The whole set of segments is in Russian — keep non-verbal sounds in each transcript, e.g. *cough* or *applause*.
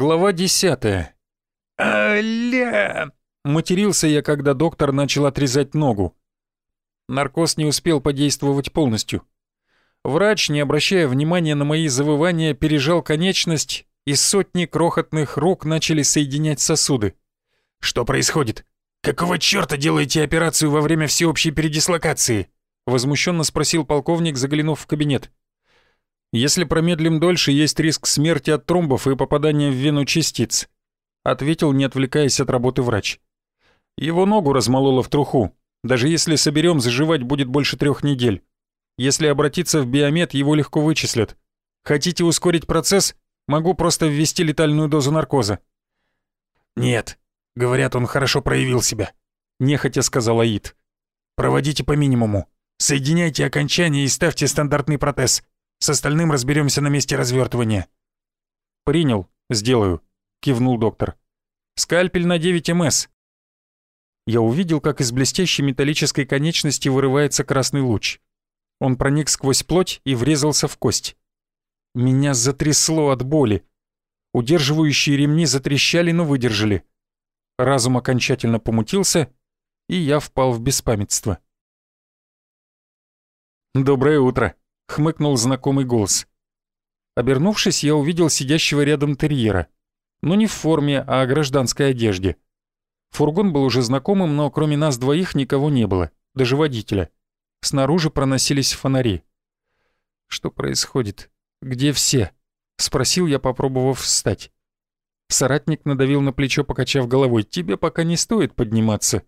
Глава десятая. «Аля!» — матерился я, когда доктор начал отрезать ногу. Наркоз не успел подействовать полностью. Врач, не обращая внимания на мои завывания, пережал конечность, и сотни крохотных рук начали соединять сосуды. «Что происходит? Какого чёрта делаете операцию во время всеобщей передислокации?» Возмущенно спросил полковник, заглянув в кабинет. «Если промедлим дольше, есть риск смерти от тромбов и попадания в вену частиц», ответил, не отвлекаясь от работы врач. «Его ногу размололо в труху. Даже если соберем, заживать будет больше трех недель. Если обратиться в биомед, его легко вычислят. Хотите ускорить процесс? Могу просто ввести летальную дозу наркоза». «Нет, говорят, он хорошо проявил себя», — нехотя сказал Аид. «Проводите по минимуму. Соединяйте окончания и ставьте стандартный протез. С остальным разберемся на месте развертывания. «Принял, сделаю», — кивнул доктор. «Скальпель на 9 МС». Я увидел, как из блестящей металлической конечности вырывается красный луч. Он проник сквозь плоть и врезался в кость. Меня затрясло от боли. Удерживающие ремни затрещали, но выдержали. Разум окончательно помутился, и я впал в беспамятство. «Доброе утро», — хмыкнул знакомый голос. Обернувшись, я увидел сидящего рядом терьера. Но не в форме, а о гражданской одежде. Фургон был уже знакомым, но кроме нас двоих никого не было, даже водителя. Снаружи проносились фонари. Что происходит? «Где все?» — спросил я, попробовав встать. Соратник надавил на плечо, покачав головой. «Тебе пока не стоит подниматься».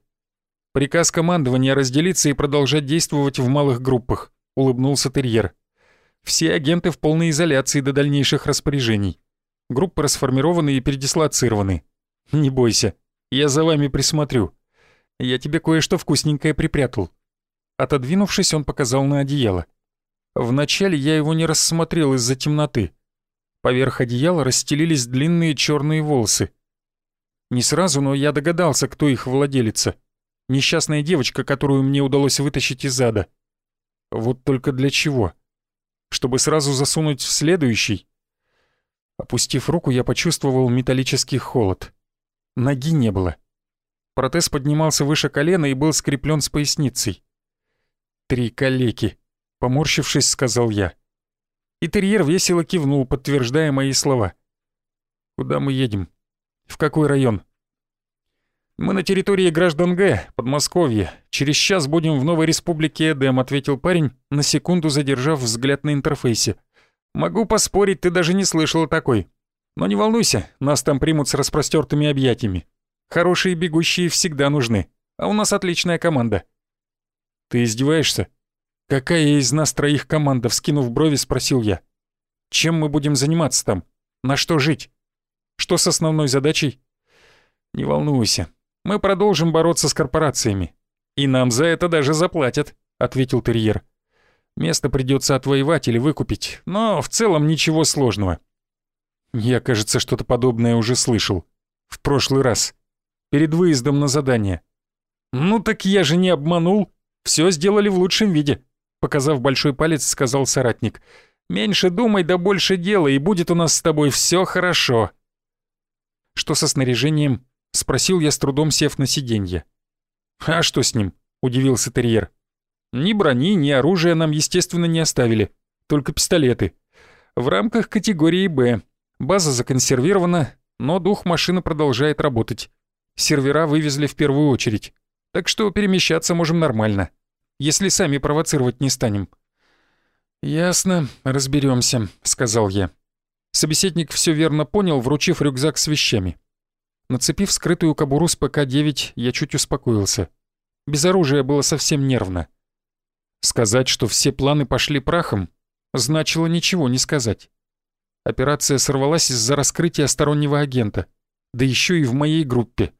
«Приказ командования разделиться и продолжать действовать в малых группах», — улыбнулся терьер. «Все агенты в полной изоляции до дальнейших распоряжений. Группы расформированы и передислоцированы. Не бойся, я за вами присмотрю. Я тебе кое-что вкусненькое припрятал». Отодвинувшись, он показал на одеяло. Вначале я его не рассмотрел из-за темноты. Поверх одеяла расстелились длинные черные волосы. Не сразу, но я догадался, кто их владелица. Несчастная девочка, которую мне удалось вытащить из ада. Вот только для чего? Чтобы сразу засунуть в следующий? Опустив руку, я почувствовал металлический холод. Ноги не было. Протез поднимался выше колена и был скреплен с поясницей. Три калеки. Поморщившись, сказал я. И терьер весело кивнул, подтверждая мои слова. «Куда мы едем? В какой район?» «Мы на территории граждан Г, Подмосковье. Через час будем в Новой Республике Эдем», — ответил парень, на секунду задержав взгляд на интерфейсе. «Могу поспорить, ты даже не слышал о такой. Но не волнуйся, нас там примут с распростертыми объятиями. Хорошие бегущие всегда нужны, а у нас отличная команда». «Ты издеваешься?» «Какая из нас троих команда?» — вскинув брови, спросил я. «Чем мы будем заниматься там? На что жить? Что с основной задачей?» «Не волнуйся, мы продолжим бороться с корпорациями. И нам за это даже заплатят», — ответил терьер. «Место придется отвоевать или выкупить, но в целом ничего сложного». Я, кажется, что-то подобное уже слышал. В прошлый раз. Перед выездом на задание. «Ну так я же не обманул. Все сделали в лучшем виде», Показав большой палец, сказал соратник. «Меньше думай, да больше дела, и будет у нас с тобой все хорошо». «Что со снаряжением?» — спросил я, с трудом сев на сиденье. «А что с ним?» — удивился терьер. «Ни брони, ни оружия нам, естественно, не оставили. Только пистолеты. В рамках категории «Б». База законсервирована, но дух машины продолжает работать. Сервера вывезли в первую очередь. Так что перемещаться можем нормально если сами провоцировать не станем». «Ясно, разберемся, сказал я. Собеседник все верно понял, вручив рюкзак с вещами. Нацепив скрытую кобуру с ПК-9, я чуть успокоился. Без оружия было совсем нервно. Сказать, что все планы пошли прахом, значило ничего не сказать. Операция сорвалась из-за раскрытия стороннего агента, да еще и в моей группе.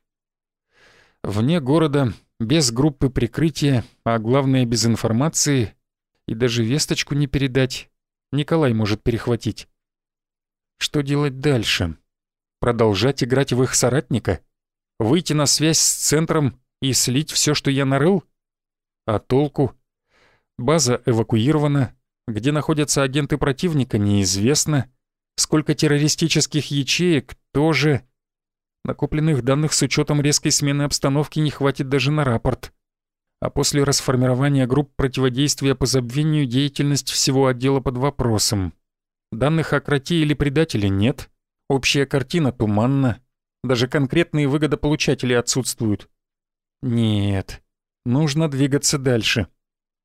Вне города без группы прикрытия, а главное без информации, и даже весточку не передать, Николай может перехватить. Что делать дальше? Продолжать играть в их соратника? Выйти на связь с центром и слить все, что я нарыл? А толку? База эвакуирована, где находятся агенты противника, неизвестно. Сколько террористических ячеек, тоже... Накопленных данных с учетом резкой смены обстановки не хватит даже на рапорт. А после расформирования групп противодействия по забвению деятельность всего отдела под вопросом. Данных о кроте или предателе нет. Общая картина туманна. Даже конкретные выгодополучатели отсутствуют. Нет, нужно двигаться дальше.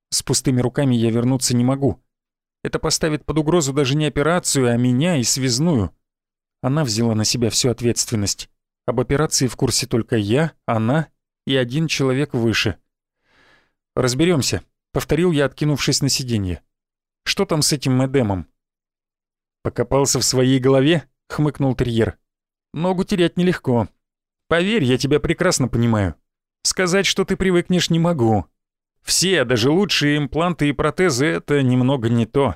С пустыми руками я вернуться не могу. Это поставит под угрозу даже не операцию, а меня и связную. Она взяла на себя всю ответственность. Об операции в курсе только я, она и один человек выше. Разберемся, повторил я, откинувшись на сиденье. Что там с этим Эдемом? Покопался в своей голове, хмыкнул терьер. Ногу терять нелегко. Поверь, я тебя прекрасно понимаю. Сказать, что ты привыкнешь, не могу. Все, даже лучшие импланты и протезы — это немного не то.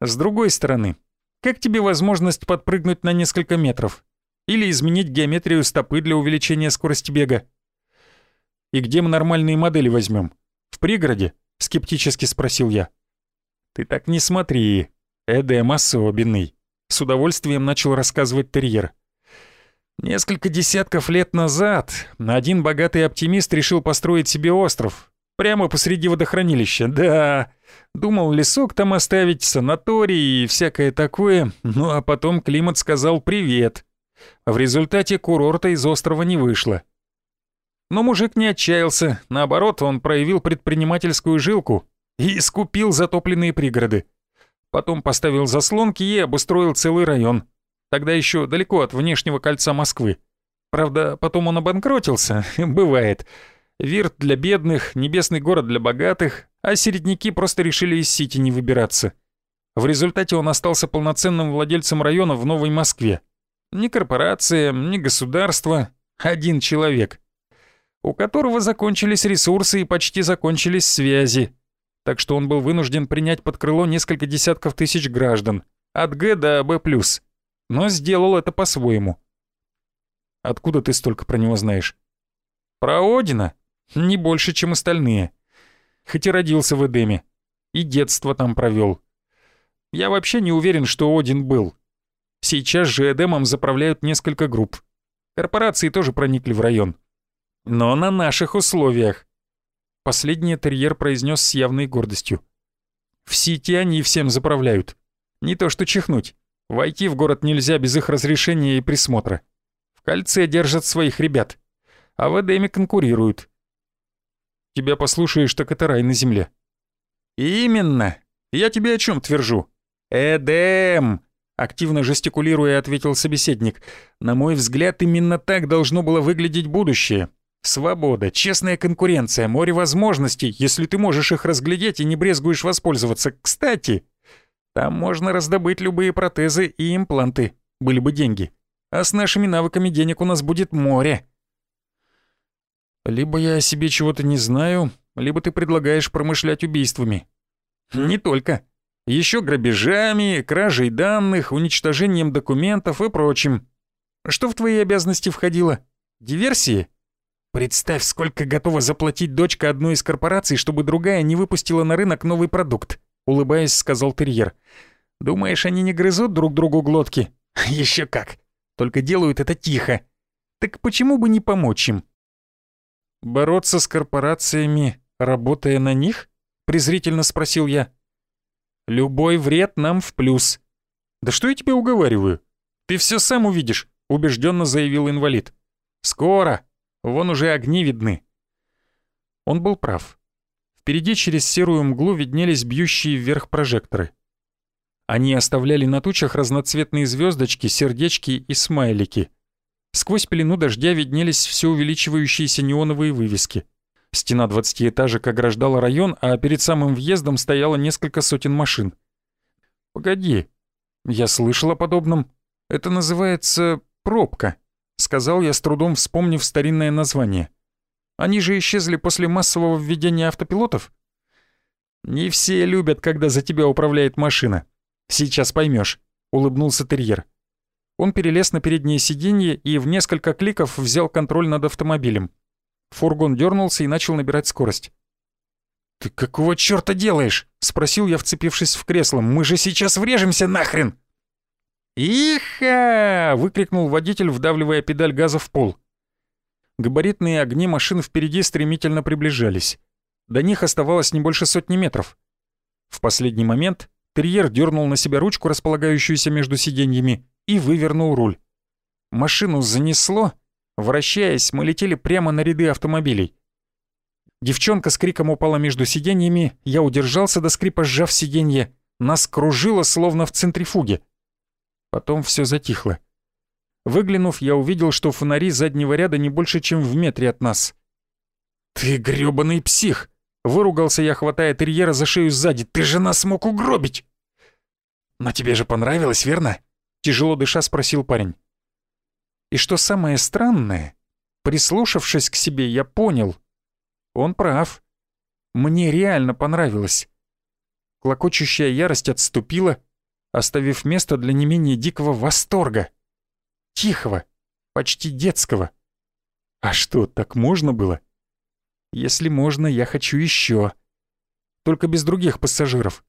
С другой стороны, как тебе возможность подпрыгнуть на несколько метров? Или изменить геометрию стопы для увеличения скорости бега? И где мы нормальные модели возьмем? В пригороде? Скептически спросил я. Ты так не смотри. Эдем особенный. С удовольствием начал рассказывать терьер. Несколько десятков лет назад один богатый оптимист решил построить себе остров, Прямо посреди водохранилища, да. Думал лесок там оставить, санаторий и всякое такое, ну а потом климат сказал «привет». В результате курорта из острова не вышло. Но мужик не отчаялся, наоборот, он проявил предпринимательскую жилку и искупил затопленные пригороды. Потом поставил заслонки и обустроил целый район. Тогда еще далеко от внешнего кольца Москвы. Правда, потом он обанкротился, *laughs* бывает. Вирт для бедных, небесный город для богатых, а середняки просто решили из Сити не выбираться. В результате он остался полноценным владельцем района в Новой Москве. Ни корпорация, ни государство, один человек, у которого закончились ресурсы и почти закончились связи. Так что он был вынужден принять под крыло несколько десятков тысяч граждан, от Г до Б+. Но сделал это по-своему. Откуда ты столько про него знаешь? Про Одина? Не больше, чем остальные. Хоть и родился в Эдеме. И детство там провел. Я вообще не уверен, что Один был. Сейчас же Эдемом заправляют несколько групп. Корпорации тоже проникли в район. Но на наших условиях. Последний терьер произнес с явной гордостью. В сети они всем заправляют. Не то что чихнуть. Войти в город нельзя без их разрешения и присмотра. В кольце держат своих ребят. А в Эдеме конкурируют. Тебя послушаешь, так это рай на земле». «Именно! Я тебе о чем твержу?» «Эдем!» — активно жестикулируя, ответил собеседник. «На мой взгляд, именно так должно было выглядеть будущее. Свобода, честная конкуренция, море возможностей, если ты можешь их разглядеть и не брезгуешь воспользоваться. Кстати, там можно раздобыть любые протезы и импланты, были бы деньги. А с нашими навыками денег у нас будет море». Либо я о себе чего-то не знаю, либо ты предлагаешь промышлять убийствами. Не только. Еще грабежами, кражей данных, уничтожением документов и прочим. Что в твои обязанности входило? Диверсии? Представь, сколько готова заплатить дочка одной из корпораций, чтобы другая не выпустила на рынок новый продукт, улыбаясь, сказал терьер. Думаешь, они не грызут друг другу глотки? *laughs* Еще как. Только делают это тихо. Так почему бы не помочь им? «Бороться с корпорациями, работая на них?» — презрительно спросил я. «Любой вред нам в плюс». «Да что я тебе уговариваю? Ты все сам увидишь», — убежденно заявил инвалид. «Скоро. Вон уже огни видны». Он был прав. Впереди через серую мглу виднелись бьющие вверх прожекторы. Они оставляли на тучах разноцветные звездочки, сердечки и смайлики — Сквозь пелену дождя виднелись все увеличивающиеся неоновые вывески. Стена двадцатиэтажек ограждала район, а перед самым въездом стояло несколько сотен машин. «Погоди, я слышал о подобном. Это называется пробка», — сказал я с трудом, вспомнив старинное название. «Они же исчезли после массового введения автопилотов?» «Не все любят, когда за тебя управляет машина. Сейчас поймешь, улыбнулся терьер. Он перелез на переднее сиденье и в несколько кликов взял контроль над автомобилем. Фургон дернулся и начал набирать скорость. «Ты какого чёрта делаешь?» — спросил я, вцепившись в кресло. «Мы же сейчас врежемся нахрен!» «Иха!» — выкрикнул водитель, вдавливая педаль газа в пол. Габаритные огни машин впереди стремительно приближались. До них оставалось не больше сотни метров. В последний момент терьер дернул на себя ручку, располагающуюся между сиденьями, и вывернул руль. Машину занесло. Вращаясь, мы летели прямо на ряды автомобилей. Девчонка с криком упала между сиденьями, я удержался до скрипа, сжав сиденье. Нас кружило, словно в центрифуге. Потом все затихло. Выглянув, я увидел, что фонари заднего ряда не больше, чем в метре от нас. «Ты грёбаный псих!» — выругался я, хватая терьера за шею сзади. «Ты же нас мог угробить!» «Но тебе же понравилось, верно?» — тяжело дыша спросил парень. И что самое странное, прислушавшись к себе, я понял. Он прав. Мне реально понравилось. Клокочущая ярость отступила, оставив место для не менее дикого восторга. Тихого, почти детского. А что, так можно было? Если можно, я хочу еще. Только без других пассажиров.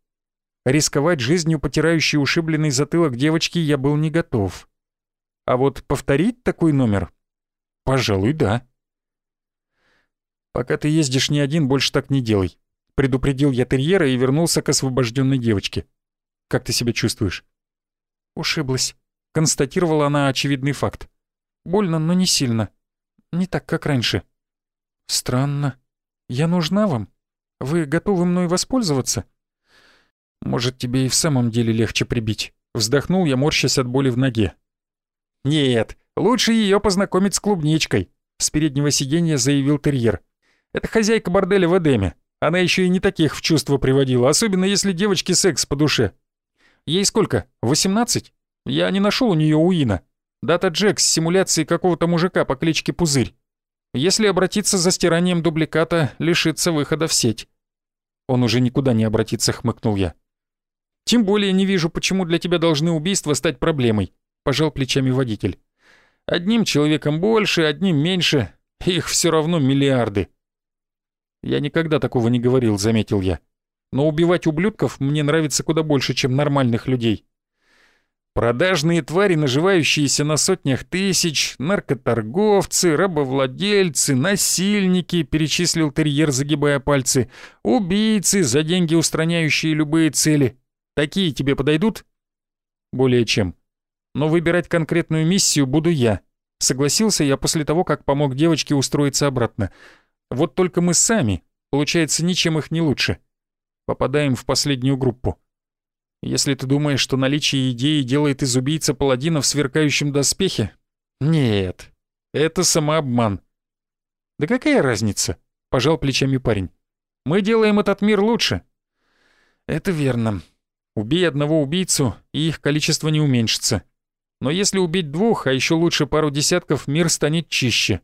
Рисковать жизнью потирающей ушибленный затылок девочки я был не готов. А вот повторить такой номер? Пожалуй, да. «Пока ты ездишь не один, больше так не делай», — предупредил я терьера и вернулся к освобожденной девочке. «Как ты себя чувствуешь?» «Ушиблась», — констатировала она очевидный факт. «Больно, но не сильно. Не так, как раньше». «Странно. Я нужна вам? Вы готовы мной воспользоваться?» «Может, тебе и в самом деле легче прибить?» Вздохнул я, морщась от боли в ноге. «Нет, лучше ее познакомить с клубничкой», — с переднего сиденья заявил терьер. «Это хозяйка борделя в Эдеме. Она еще и не таких в чувство приводила, особенно если девочке секс по душе. Ей сколько, 18? Я не нашел у нее Уина. Дата Джек с симуляцией какого-то мужика по кличке Пузырь. Если обратиться за стиранием дубликата, лишится выхода в сеть». «Он уже никуда не обратится», — хмыкнул я. «Тем более не вижу, почему для тебя должны убийства стать проблемой», — пожал плечами водитель. «Одним человеком больше, одним меньше. Их все равно миллиарды». «Я никогда такого не говорил», — заметил я. «Но убивать ублюдков мне нравится куда больше, чем нормальных людей». Продажные твари, наживающиеся на сотнях тысяч, наркоторговцы, рабовладельцы, насильники, перечислил терьер, загибая пальцы, убийцы, за деньги устраняющие любые цели. Такие тебе подойдут? Более чем. Но выбирать конкретную миссию буду я. Согласился я после того, как помог девочке устроиться обратно. Вот только мы сами, получается, ничем их не лучше. Попадаем в последнюю группу. Если ты думаешь, что наличие идеи делает из убийца паладина в сверкающем доспехе, нет, это самообман. Да какая разница? Пожал плечами парень. Мы делаем этот мир лучше. Это верно. Убей одного убийцу, и их количество не уменьшится. Но если убить двух, а еще лучше пару десятков, мир станет чище.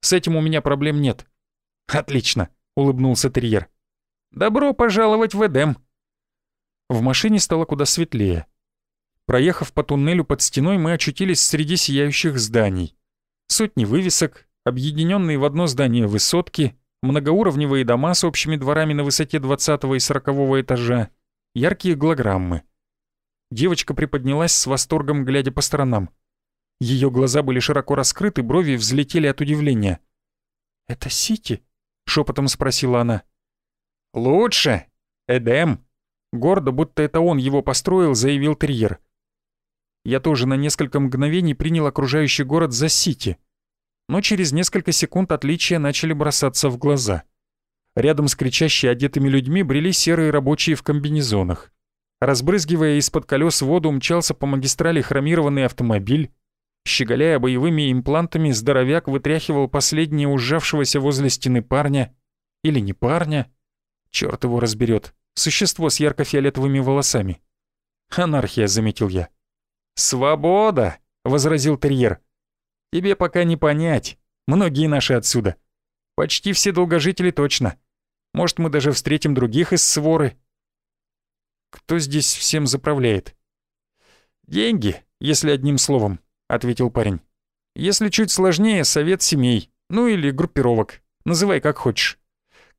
С этим у меня проблем нет. Отлично, улыбнулся терьер. Добро пожаловать в Эдем. В машине стало куда светлее. Проехав по туннелю под стеной, мы очутились среди сияющих зданий. Сотни вывесок, объединенные в одно здание высотки, многоуровневые дома с общими дворами на высоте 20 и 40 этажа, яркие голограммы. Девочка приподнялась с восторгом, глядя по сторонам. Ее глаза были широко раскрыты, брови взлетели от удивления. «Это Сити?» — шепотом спросила она. «Лучше! Эдем!» Гордо, будто это он его построил, заявил терьер. Я тоже на несколько мгновений принял окружающий город за Сити. Но через несколько секунд отличия начали бросаться в глаза. Рядом с кричащими одетыми людьми брели серые рабочие в комбинезонах. Разбрызгивая из-под колес воду, мчался по магистрали хромированный автомобиль. Щеголяя боевыми имплантами, здоровяк вытряхивал последнее ужавшегося возле стены парня. Или не парня. Черт его разберет. Существо с ярко-фиолетовыми волосами. «Анархия», — заметил я. «Свобода», — возразил терьер. «Тебе пока не понять. Многие наши отсюда. Почти все долгожители точно. Может, мы даже встретим других из своры». «Кто здесь всем заправляет?» «Деньги, если одним словом», — ответил парень. «Если чуть сложнее, совет семей, ну или группировок. Называй как хочешь».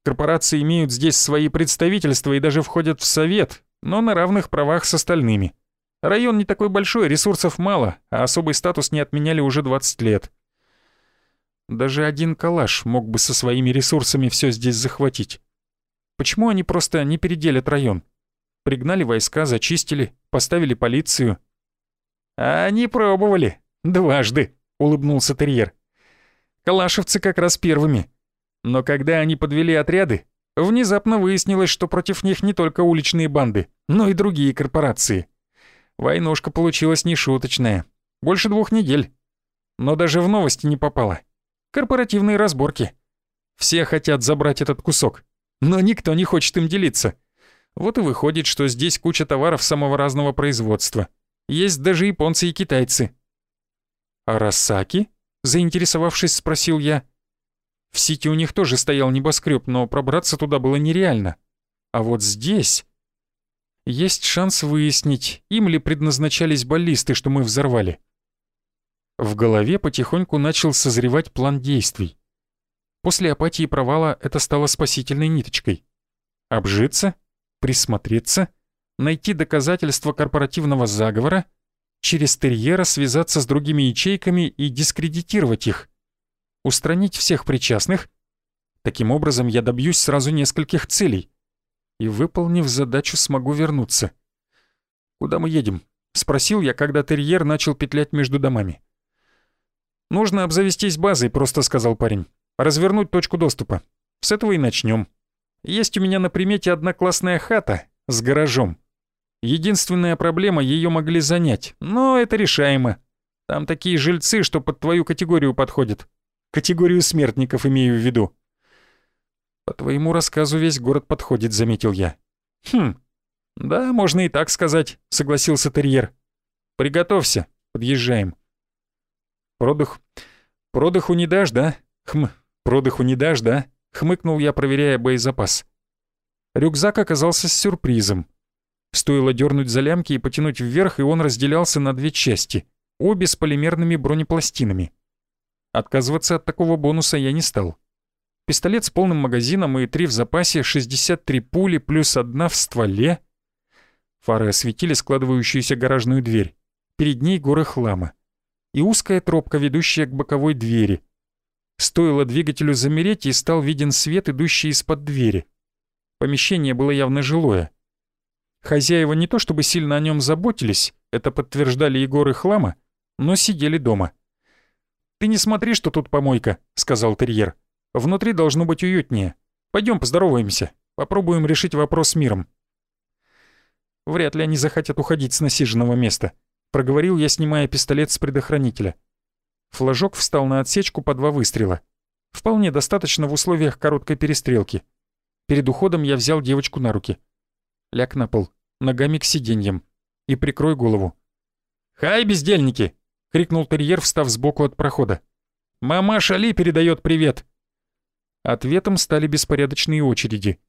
Корпорации имеют здесь свои представительства и даже входят в совет, но на равных правах с остальными. Район не такой большой, ресурсов мало, а особый статус не отменяли уже 20 лет. Даже один калаш мог бы со своими ресурсами все здесь захватить. Почему они просто не переделят район? Пригнали войска, зачистили, поставили полицию. А они пробовали. Дважды, улыбнулся терьер. Калашевцы как раз первыми. Но когда они подвели отряды, внезапно выяснилось, что против них не только уличные банды, но и другие корпорации. Войнушка получилась нешуточная. Больше двух недель. Но даже в новости не попала. Корпоративные разборки. Все хотят забрать этот кусок, но никто не хочет им делиться. Вот и выходит, что здесь куча товаров самого разного производства. Есть даже японцы и китайцы. «А Росаки?» — заинтересовавшись, спросил я. В Сити у них тоже стоял небоскреб, но пробраться туда было нереально. А вот здесь... Есть шанс выяснить, им ли предназначались баллисты, что мы взорвали. В голове потихоньку начал созревать план действий. После апатии провала это стало спасительной ниточкой. Обжиться, присмотреться, найти доказательства корпоративного заговора, через терьера связаться с другими ячейками и дискредитировать их. Устранить всех причастных. Таким образом я добьюсь сразу нескольких целей. И, выполнив задачу, смогу вернуться. «Куда мы едем?» — спросил я, когда терьер начал петлять между домами. «Нужно обзавестись базой», — просто сказал парень. «Развернуть точку доступа. С этого и начнем. Есть у меня на примете одна классная хата с гаражом. Единственная проблема — ее могли занять, но это решаемо. Там такие жильцы, что под твою категорию подходят. Категорию смертников имею в виду». «По твоему рассказу весь город подходит», — заметил я. «Хм, да, можно и так сказать», — согласился терьер. «Приготовься, подъезжаем». «Продых... Продыху не дашь, да? Хм, продыху не дашь, да?» — хмыкнул я, проверяя боезапас. Рюкзак оказался с сюрпризом. Стоило дернуть за лямки и потянуть вверх, и он разделялся на две части, обе с полимерными бронепластинами. Отказываться от такого бонуса я не стал. Пистолет с полным магазином и три в запасе, 63 пули плюс одна в стволе. Фары осветили складывающуюся гаражную дверь. Перед ней горы хлама и узкая тропка, ведущая к боковой двери. Стоило двигателю замереть, и стал виден свет, идущий из-под двери. Помещение было явно жилое. Хозяева не то чтобы сильно о нем заботились, это подтверждали и Хлама, но сидели дома. «Ты не смотри, что тут помойка», — сказал терьер. «Внутри должно быть уютнее. Пойдем поздороваемся, попробуем решить вопрос с миром». Вряд ли они захотят уходить с насиженного места. Проговорил я, снимая пистолет с предохранителя. Флажок встал на отсечку по два выстрела. Вполне достаточно в условиях короткой перестрелки. Перед уходом я взял девочку на руки. Ляг на пол, ногами к сиденьям. И прикрой голову. «Хай, бездельники!» — крикнул терьер, встав сбоку от прохода. «Мама Шали передает привет!» Ответом стали беспорядочные очереди.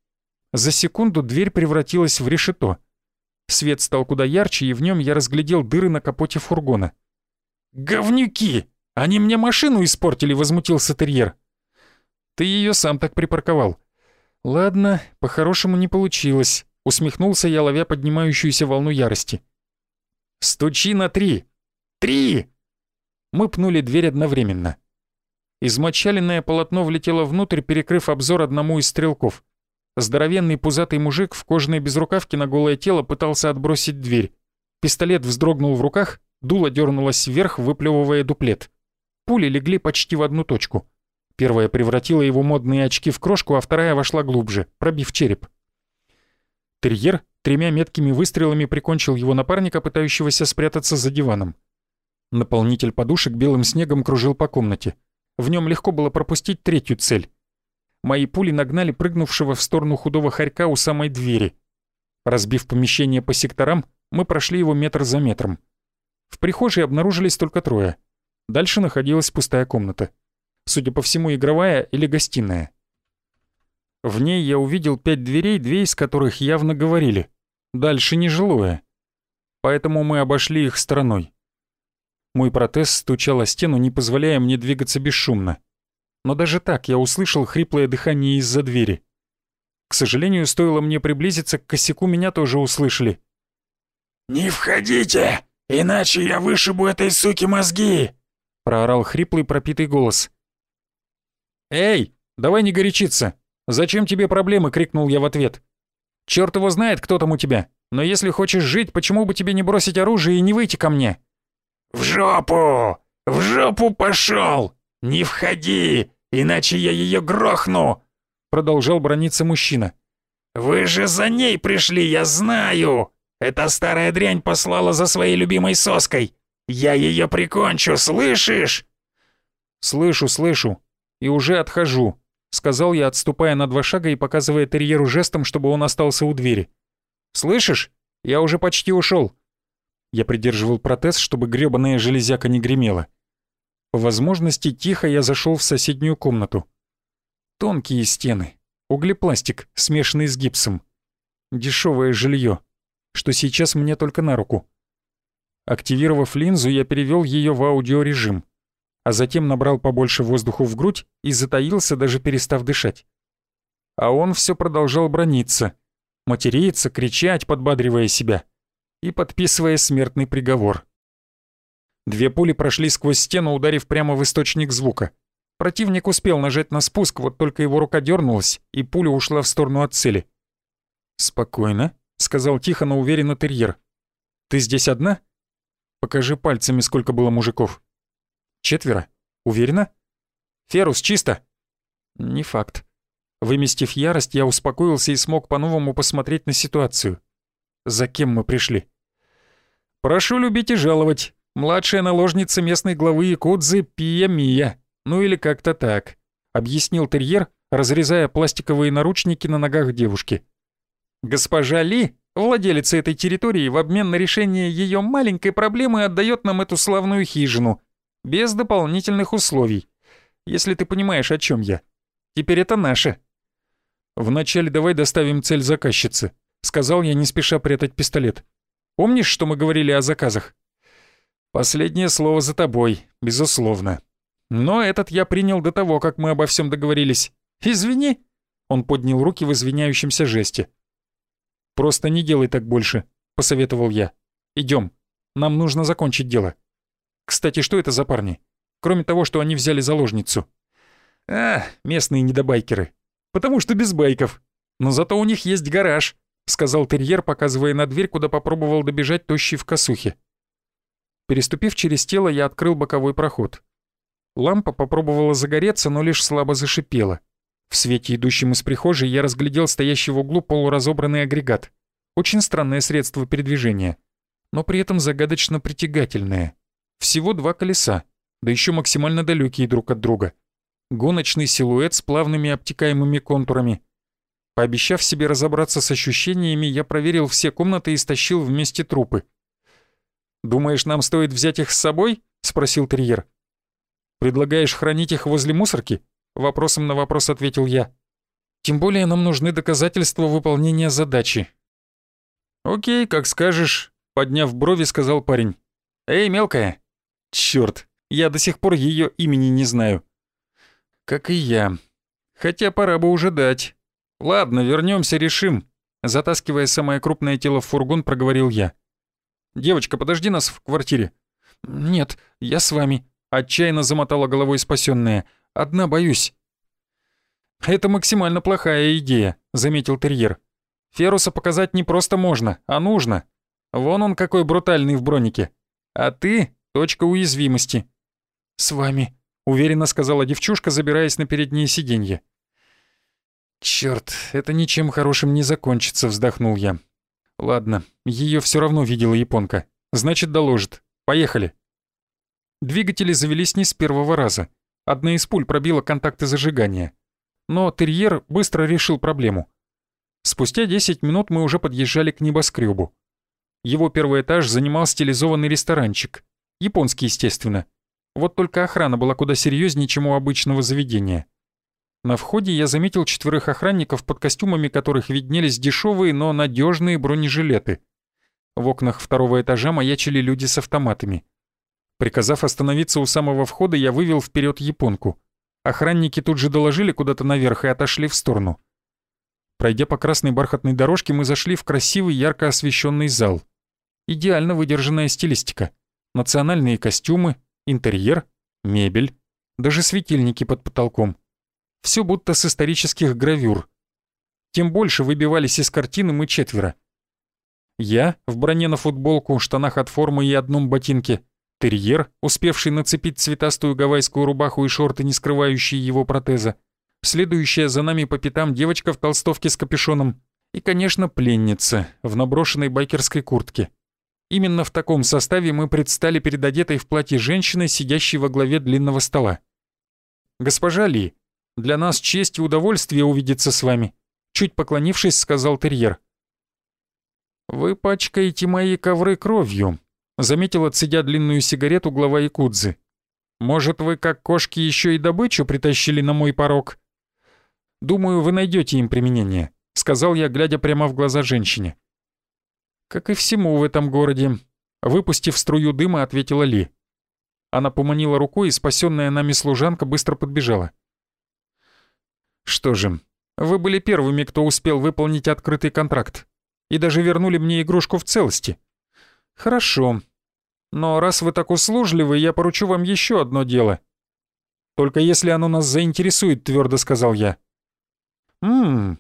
За секунду дверь превратилась в решето — Свет стал куда ярче, и в нем я разглядел дыры на капоте фургона. «Говнюки! Они мне машину испортили!» — возмутился терьер. «Ты ее сам так припарковал». «Ладно, по-хорошему не получилось», — усмехнулся я, ловя поднимающуюся волну ярости. «Стучи на три! Три!» Мы пнули дверь одновременно. Измочаленное полотно влетело внутрь, перекрыв обзор одному из стрелков. Здоровенный пузатый мужик в кожаной безрукавке на голое тело пытался отбросить дверь. Пистолет вздрогнул в руках, дуло дернулось вверх, выплевывая дуплет. Пули легли почти в одну точку. Первая превратила его модные очки в крошку, а вторая вошла глубже, пробив череп. Терьер тремя меткими выстрелами прикончил его напарника, пытающегося спрятаться за диваном. Наполнитель подушек белым снегом кружил по комнате. В нем легко было пропустить третью цель. Мои пули нагнали прыгнувшего в сторону худого хорька у самой двери. Разбив помещение по секторам, мы прошли его метр за метром. В прихожей обнаружились только трое. Дальше находилась пустая комната. Судя по всему, игровая или гостиная. В ней я увидел пять дверей, две из которых явно говорили. Дальше нежилое. Поэтому мы обошли их стороной. Мой протез стучал о стену, не позволяя мне двигаться бесшумно но даже так я услышал хриплое дыхание из-за двери. К сожалению, стоило мне приблизиться, к косяку меня тоже услышали. «Не входите, иначе я вышибу этой суки мозги!» проорал хриплый пропитый голос. «Эй, давай не горячиться! Зачем тебе проблемы?» — крикнул я в ответ. «Чёрт его знает, кто там у тебя, но если хочешь жить, почему бы тебе не бросить оружие и не выйти ко мне?» «В жопу! В жопу пошел! Не входи, иначе я ее грохну!» Продолжал брониться мужчина. «Вы же за ней пришли, я знаю! Эта старая дрянь послала за своей любимой соской! Я ее прикончу, слышишь?» «Слышу, слышу. И уже отхожу», — сказал я, отступая на два шага и показывая терьеру жестом, чтобы он остался у двери. «Слышишь? Я уже почти ушел. Я придерживал протез, чтобы грёбаная железяка не гремела. По возможности тихо я зашел в соседнюю комнату. Тонкие стены, углепластик, смешанный с гипсом. Дешевое жилье, что сейчас мне только на руку. Активировав линзу, я перевел ее в аудиорежим, а затем набрал побольше воздуху в грудь и затаился, даже перестав дышать. А он все продолжал брониться, материться, кричать, подбадривая себя и подписывая смертный приговор. Две пули прошли сквозь стену, ударив прямо в источник звука. Противник успел нажать на спуск, вот только его рука дернулась, и пуля ушла в сторону от цели. «Спокойно», — сказал тихо, но уверенно терьер. «Ты здесь одна?» Покажи пальцами, сколько было мужиков. Четверо? Уверена? Ферус, чисто? Не факт. Выместив ярость, я успокоился и смог по-новому посмотреть на ситуацию. За кем мы пришли? Прошу любить и жаловать. Младшая наложница местной главы Якудзы Пия Мия. Ну или как-то так. Объяснил терьер, разрезая пластиковые наручники на ногах девушки. Госпожа Ли Владелица этой территории в обмен на решение ее маленькой проблемы отдает нам эту славную хижину. Без дополнительных условий. Если ты понимаешь, о чем я. Теперь это наше. Вначале давай доставим цель заказчицы. Сказал я, не спеша прятать пистолет. Помнишь, что мы говорили о заказах? Последнее слово за тобой, безусловно. Но этот я принял до того, как мы обо всем договорились. Извини. Он поднял руки в извиняющемся жесте. «Просто не делай так больше», — посоветовал я. Идем. Нам нужно закончить дело. Кстати, что это за парни? Кроме того, что они взяли заложницу. А, местные недобайкеры. Потому что без байков. Но зато у них есть гараж, сказал терьер, показывая на дверь, куда попробовал добежать тощий в косухе. Переступив через тело, я открыл боковой проход. Лампа попробовала загореться, но лишь слабо зашипела. В свете, идущем из прихожей, я разглядел стоящий в углу полуразобранный агрегат. Очень странное средство передвижения, но при этом загадочно притягательное. Всего два колеса, да еще максимально далекие друг от друга. Гоночный силуэт с плавными обтекаемыми контурами. Пообещав себе разобраться с ощущениями, я проверил все комнаты и стащил вместе трупы. «Думаешь, нам стоит взять их с собой?» — спросил терьер. «Предлагаешь хранить их возле мусорки?» Вопросом на вопрос ответил я. Тем более нам нужны доказательства выполнения задачи. Окей, как скажешь, подняв брови, сказал парень. Эй, мелкая. Чёрт, я до сих пор её имени не знаю. Как и я. Хотя пора бы уже дать. Ладно, вернёмся, решим. Затаскивая самое крупное тело в фургон, проговорил я. «Девочка, подожди нас в квартире». «Нет, я с вами», — отчаянно замотала головой спасённая. Одна боюсь». «Это максимально плохая идея», — заметил терьер. «Феруса показать не просто можно, а нужно. Вон он какой брутальный в бронике. А ты — точка уязвимости». «С вами», — уверенно сказала девчушка, забираясь на переднее сиденье. «Чёрт, это ничем хорошим не закончится», — вздохнул я. «Ладно, её всё равно видела японка. Значит, доложит. Поехали». Двигатели завелись не с первого раза. Одна из пуль пробила контакты зажигания. Но терьер быстро решил проблему. Спустя 10 минут мы уже подъезжали к небоскребу. Его первый этаж занимал стилизованный ресторанчик. Японский, естественно. Вот только охрана была куда серьезнее, чем у обычного заведения. На входе я заметил четверых охранников, под костюмами которых виднелись дешевые, но надежные бронежилеты. В окнах второго этажа маячили люди с автоматами. Приказав остановиться у самого входа, я вывел вперед японку. Охранники тут же доложили куда-то наверх и отошли в сторону. Пройдя по красной бархатной дорожке, мы зашли в красивый ярко освещенный зал. Идеально выдержанная стилистика. Национальные костюмы, интерьер, мебель, даже светильники под потолком. Все будто с исторических гравюр. Тем больше выбивались из картины мы четверо. Я в броне на футболку, штанах от формы и одном ботинке. Терьер, успевший нацепить цветастую гавайскую рубаху и шорты, не скрывающие его протеза. Следующая за нами по пятам девочка в толстовке с капюшоном. И, конечно, пленница в наброшенной байкерской куртке. Именно в таком составе мы предстали перед одетой в платье женщиной, сидящей во главе длинного стола. «Госпожа Ли, для нас честь и удовольствие увидеться с вами», чуть поклонившись, сказал терьер. «Вы пачкаете мои ковры кровью», заметила, цедя длинную сигарету глава Якудзы. «Может, вы, как кошки, еще и добычу притащили на мой порог?» «Думаю, вы найдете им применение», — сказал я, глядя прямо в глаза женщине. «Как и всему в этом городе», — выпустив струю дыма, ответила Ли. Она поманила рукой, и спасенная нами служанка быстро подбежала. «Что же, вы были первыми, кто успел выполнить открытый контракт, и даже вернули мне игрушку в целости. Хорошо. Но раз вы так услужливы, я поручу вам еще одно дело. Только если оно нас заинтересует, твердо сказал я. Ммм,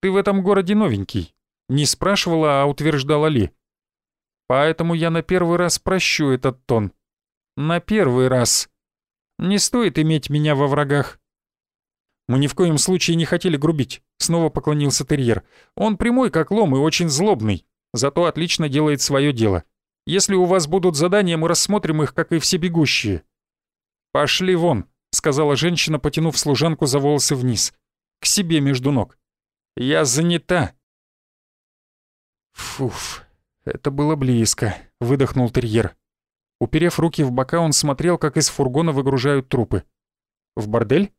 ты в этом городе новенький. Не спрашивала, а утверждала Ли. Поэтому я на первый раз прощу этот тон. На первый раз. Не стоит иметь меня во врагах. Мы ни в коем случае не хотели грубить. Снова поклонился терьер. Он прямой, как лом, и очень злобный. Зато отлично делает свое дело. Если у вас будут задания, мы рассмотрим их, как и все бегущие». «Пошли вон», — сказала женщина, потянув служанку за волосы вниз. «К себе между ног». «Я занята». «Фуф, это было близко», — выдохнул терьер. Уперев руки в бока, он смотрел, как из фургона выгружают трупы. «В бордель?»